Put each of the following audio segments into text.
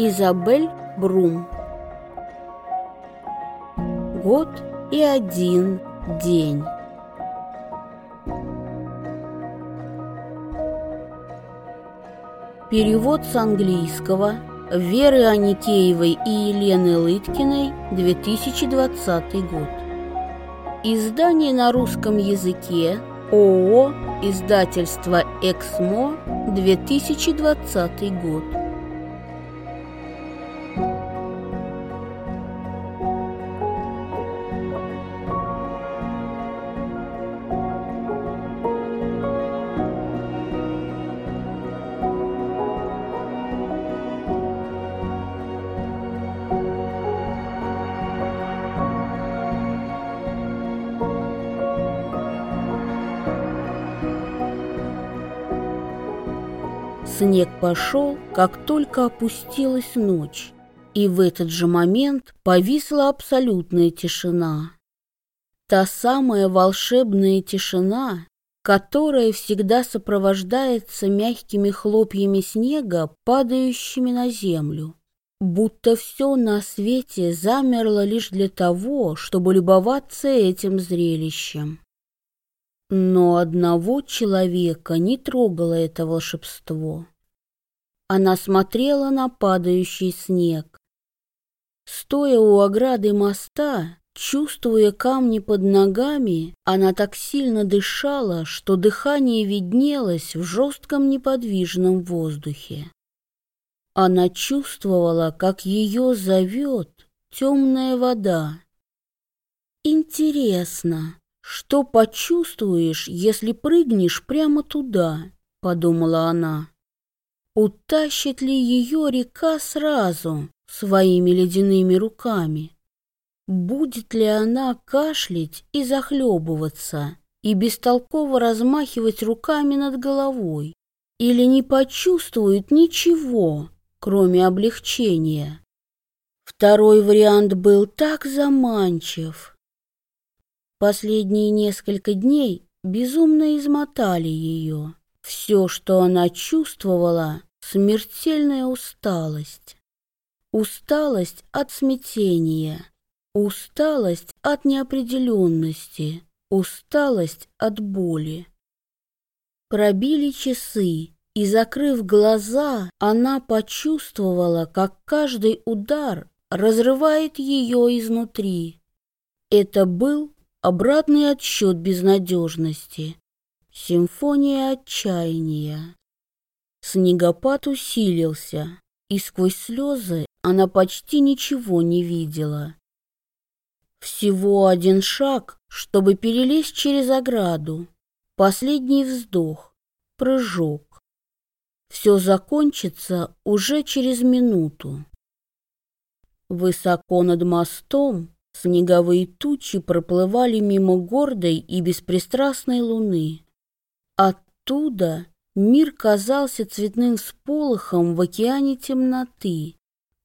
Изабель Брум. Год и один день. Перевод с английского Веры Аникеевой и Елены Лыткиной 2020 год. Издание на русском языке ООО Издательство «Эксмо» 2020 год Снег пошел, как только опустилась ночь, и в этот же момент повисла абсолютная тишина. Та самая волшебная тишина, которая всегда сопровождается мягкими хлопьями снега, падающими на землю. Будто все на свете замерло лишь для того, чтобы любоваться этим зрелищем. Но одного человека не трогало это волшебство. Она смотрела на падающий снег. Стоя у ограды моста, чувствуя камни под ногами, она так сильно дышала, что дыхание виднелось в жестком неподвижном воздухе. Она чувствовала, как ее зовет темная вода. Интересно, «Что почувствуешь, если прыгнешь прямо туда?» — подумала она. «Утащит ли ее река сразу своими ледяными руками? Будет ли она кашлять и захлебываться и бестолково размахивать руками над головой? Или не почувствует ничего, кроме облегчения?» Второй вариант был так заманчив, Последние несколько дней безумно измотали ее. Все, что она чувствовала, смертельная усталость. Усталость от смятения, усталость от неопределенности, усталость от боли. Пробили часы, и, закрыв глаза, она почувствовала, как каждый удар разрывает ее изнутри. Это был Обратный отсчет безнадежности. Симфония отчаяния. Снегопад усилился, и сквозь слезы она почти ничего не видела. Всего один шаг, чтобы перелезть через ограду. Последний вздох, прыжок. Все закончится уже через минуту. Высоко над мостом Снеговые тучи проплывали мимо гордой и беспристрастной луны. Оттуда мир казался цветным сполохом в океане темноты,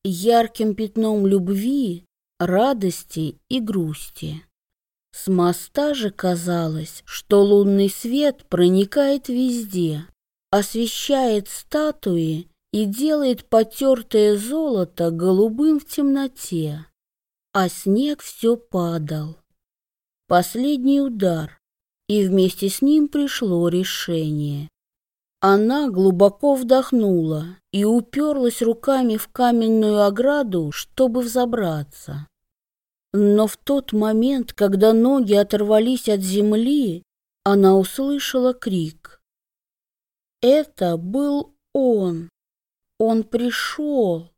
ярким пятном любви, радости и грусти. С моста же казалось, что лунный свет проникает везде, освещает статуи и делает потертое золото голубым в темноте а снег все падал. Последний удар, и вместе с ним пришло решение. Она глубоко вдохнула и уперлась руками в каменную ограду, чтобы взобраться. Но в тот момент, когда ноги оторвались от земли, она услышала крик. Это был он. Он пришел.